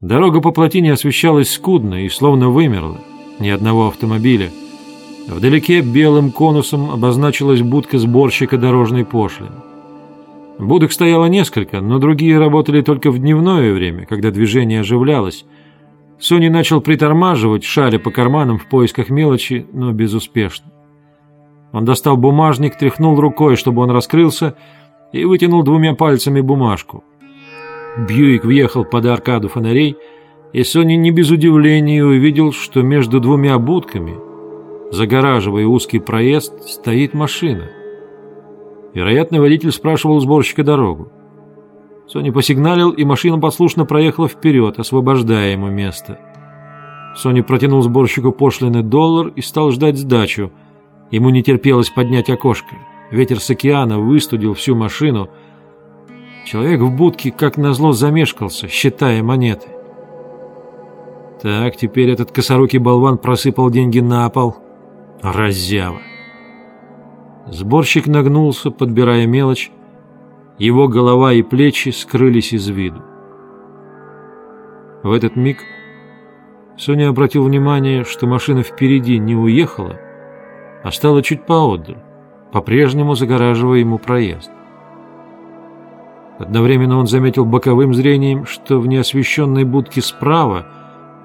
Дорога по плотине освещалась скудно и словно вымерла. Ни одного автомобиля. Вдалеке белым конусом обозначилась будка сборщика дорожной пошлины. Будок стояло несколько, но другие работали только в дневное время, когда движение оживлялось. Сони начал притормаживать, шаря по карманам в поисках мелочи, но безуспешно. Он достал бумажник, тряхнул рукой, чтобы он раскрылся, и вытянул двумя пальцами бумажку. Бьюик въехал под аркаду фонарей, и Сони не без удивления увидел, что между двумя будками, загораживая узкий проезд, стоит машина. Вероятно, водитель спрашивал у сборщика дорогу. Сони посигналил, и машина послушно проехала вперед, освобождая ему место. Сони протянул сборщику пошлины доллар и стал ждать сдачу. Ему не терпелось поднять окошко. Ветер с океана выстудил всю машину — Человек в будке, как назло, замешкался, считая монеты. Так, теперь этот косорукий болван просыпал деньги на пол. Раззява. Сборщик нагнулся, подбирая мелочь. Его голова и плечи скрылись из виду. В этот миг Соня обратил внимание, что машина впереди не уехала, а стала чуть поодаль, по-прежнему загораживая ему проезд. Одновременно он заметил боковым зрением, что в неосвещенной будке справа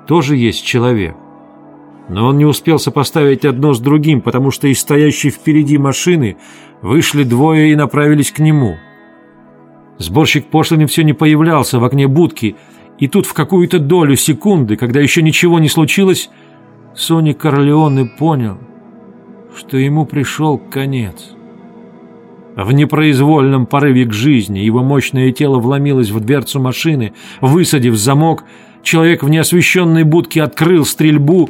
тоже есть человек. Но он не успел сопоставить одно с другим, потому что из стоящей впереди машины вышли двое и направились к нему. Сборщик пошлины все не появлялся в окне будки, и тут в какую-то долю секунды, когда еще ничего не случилось, Сони Корлеоне понял, что ему пришел конец. В непроизвольном порыве к жизни его мощное тело вломилось в дверцу машины, высадив замок, человек в неосвещенной будке открыл стрельбу.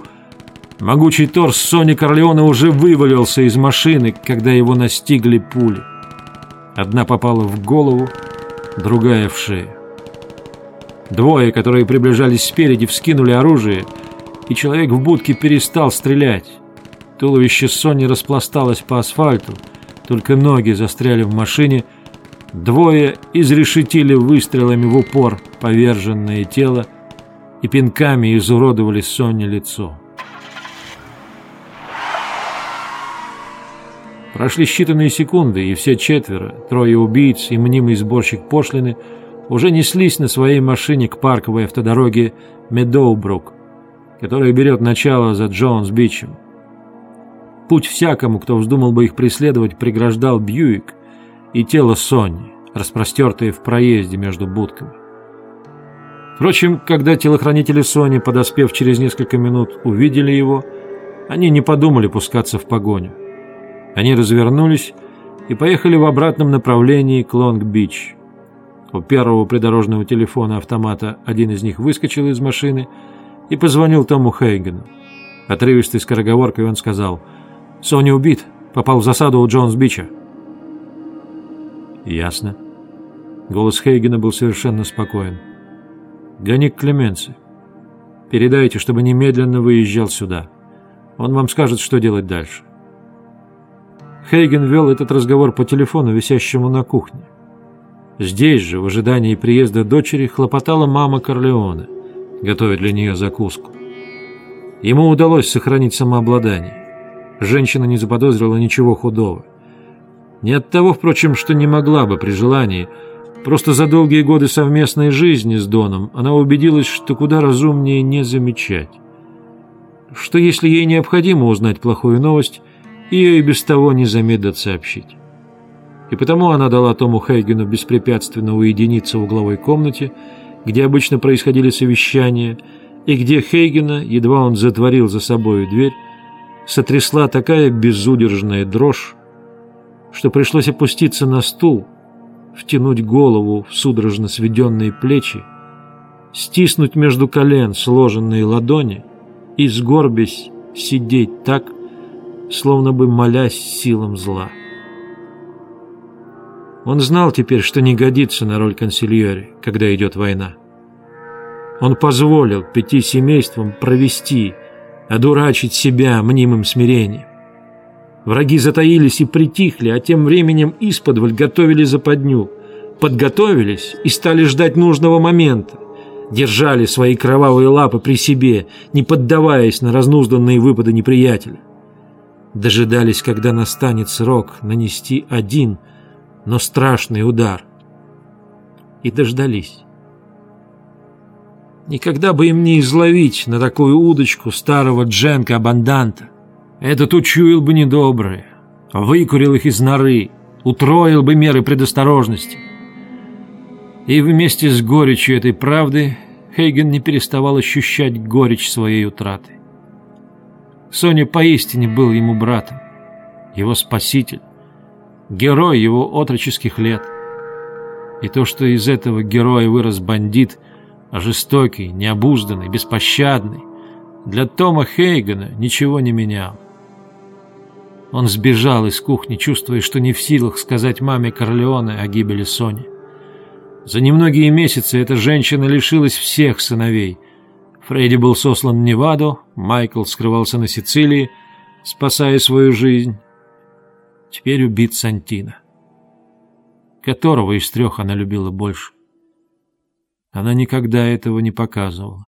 Могучий торс Сони Корлеона уже вывалился из машины, когда его настигли пули. Одна попала в голову, другая в шею. Двое, которые приближались спереди, вскинули оружие, и человек в будке перестал стрелять. Туловище Сони распласталось по асфальту, только ноги застряли в машине, двое изрешетили выстрелами в упор поверженное тело и пинками изуродовали Соне лицо. Прошли считанные секунды, и все четверо, трое убийц и мнимый сборщик пошлины, уже неслись на своей машине к парковой автодороге Медоубрук, которая берет начало за Джонс-Бичем. Путь всякому, кто вздумал бы их преследовать, преграждал Бьюик и тело Сонни, распростертое в проезде между будками. Впрочем, когда телохранители Сони, подоспев через несколько минут, увидели его, они не подумали пускаться в погоню. Они развернулись и поехали в обратном направлении к Лонг-Бич. У первого придорожного телефона автомата один из них выскочил из машины и позвонил Тому Хейгену. Отрывистой скороговоркой он сказал – Сони убит, попал в засаду у Джонс-Бича. Ясно. Голос Хейгена был совершенно спокоен. Гони к Клеменции. Передайте, чтобы немедленно выезжал сюда. Он вам скажет, что делать дальше. Хейген вел этот разговор по телефону, висящему на кухне. Здесь же, в ожидании приезда дочери, хлопотала мама Корлеоне, готовя для нее закуску. Ему удалось сохранить самообладание. Женщина не заподозрила ничего худого. Не от того, впрочем, что не могла бы при желании. Просто за долгие годы совместной жизни с Доном она убедилась, что куда разумнее не замечать. Что если ей необходимо узнать плохую новость, ее и без того не замедлят сообщить. И потому она дала Тому Хейгену беспрепятственно уединиться в угловой комнате, где обычно происходили совещания, и где Хейгена, едва он затворил за собой дверь, сотрясла такая безудержная дрожь, что пришлось опуститься на стул, втянуть голову в судорожно сведенные плечи, стиснуть между колен сложенные ладони и, сгорбясь, сидеть так, словно бы молясь силам зла. Он знал теперь, что не годится на роль консильери, когда идет война. Он позволил пяти семействам провести одурачить себя мнимым смирением. Враги затаились и притихли, а тем временем исподволь готовили западню. Подготовились и стали ждать нужного момента. держали свои кровавые лапы при себе, не поддаваясь на разнузданные выпады неприятеля. Дожидались, когда настанет срок нанести один, но страшный удар. И дождались. Никогда бы им не изловить на такую удочку старого Дженка Абанданта. Этот учуял бы недоброе, выкурил их из норы, утроил бы меры предосторожности. И вместе с горечью этой правды Хейген не переставал ощущать горечь своей утраты. Соня поистине был ему братом, его спаситель, герой его отроческих лет. И то, что из этого героя вырос бандит, жестокий, необузданный, беспощадный, для Тома Хейгена ничего не менял. Он сбежал из кухни, чувствуя, что не в силах сказать маме Корлеоне о гибели Сони. За немногие месяцы эта женщина лишилась всех сыновей. Фредди был сослан в Неваду, Майкл скрывался на Сицилии, спасая свою жизнь. Теперь убит Сантина. Которого из трех она любила больше? Она никогда этого не показывала.